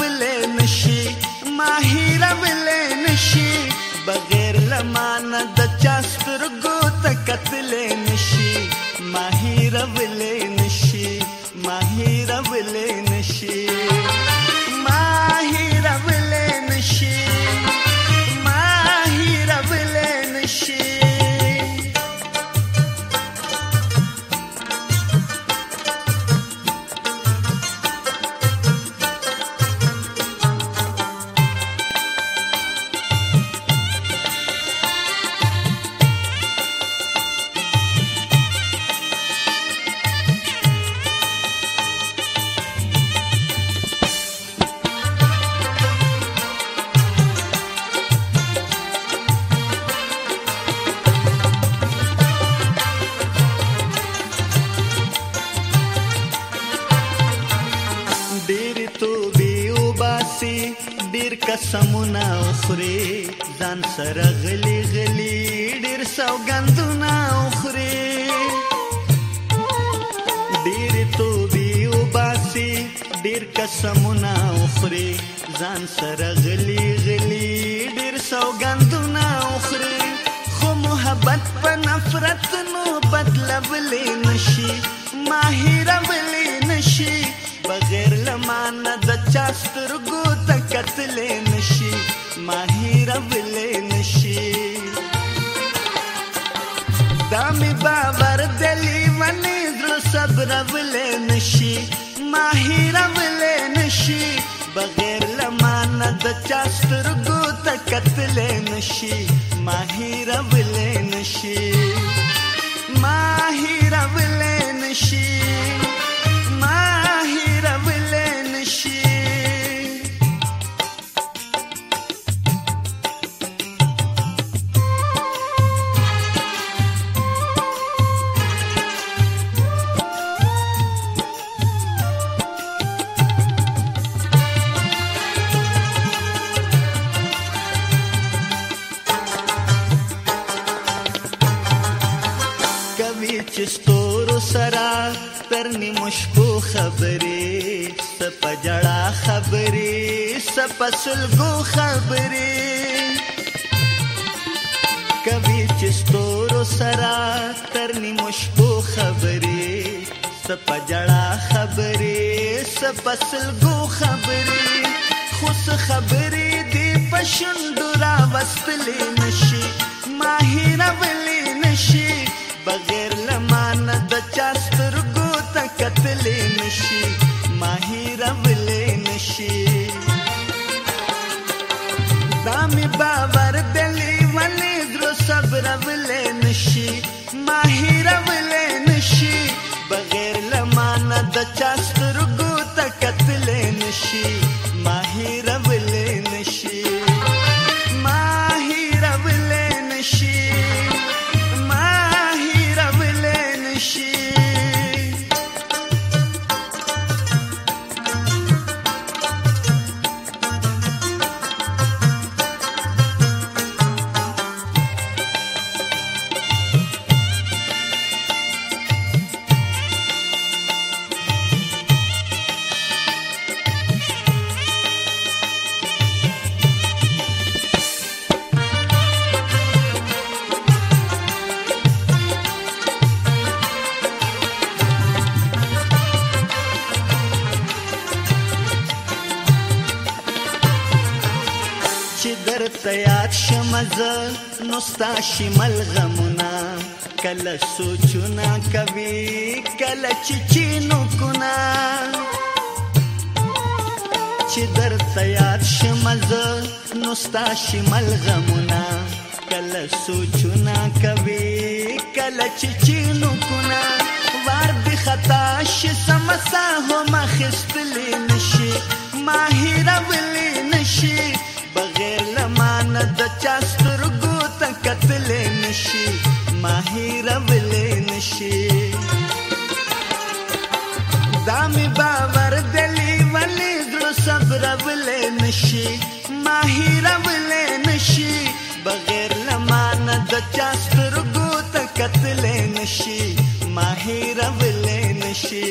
will. قسمونه اخري ځان سره غلي غلي ډېر سوګندونه اخري ډېر توبې وباسي ډېر قسمونه اخري ځان سره غلي غلي ډېر سوګندونه اخري خو محبت په نفرت نو بدلولې نشي ماهر ولې نشي بغیر لمانه د چاسترګو نه د چاسترګو ته قتل نشي ماهر ول نشي ماهر ول نشي اختر نی مشکو خبرې سپجړه خبرې سپسلګو خبرې کوي چې ستورو سرا تر نی مشکو خبرې سپجړه خبرې سپسلګو خبرې خوس خبرې دې پښندو را وستلې نشي ماهر ولې نشي بغیر لمانه برولې نشي ماهر ولې نشي بغیر لمانه د چاسترګو تیار شمز نو ستا شمل غمنا کله سوچنا کوي کله چچینو کنا چې در تیار شمز نو ستا شمل غمنا کله سوچنا کوي کله چچینو کنا وار دی خطا شي سمسا هم خستل دا می باور دلی ولی زړه صبر ولې نشي ماهر ولې نشي بغیر لمان د چا سترګو ته قتل نشي ماهر ولې نشي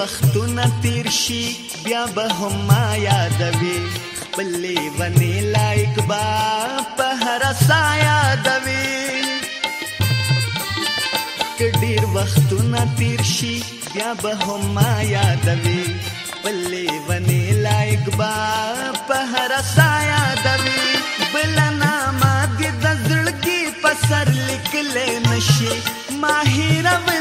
وختونه تیر شي بیا به هم ما یادوي خپل ونی لایک با په هر سا یادوي کډیر وختونه تیر شي بیا به هم ما یادوي خپل ونی لایک با په هر سا یادوي بلنا ما دې د زړګي په سر لیکل نشي ماهر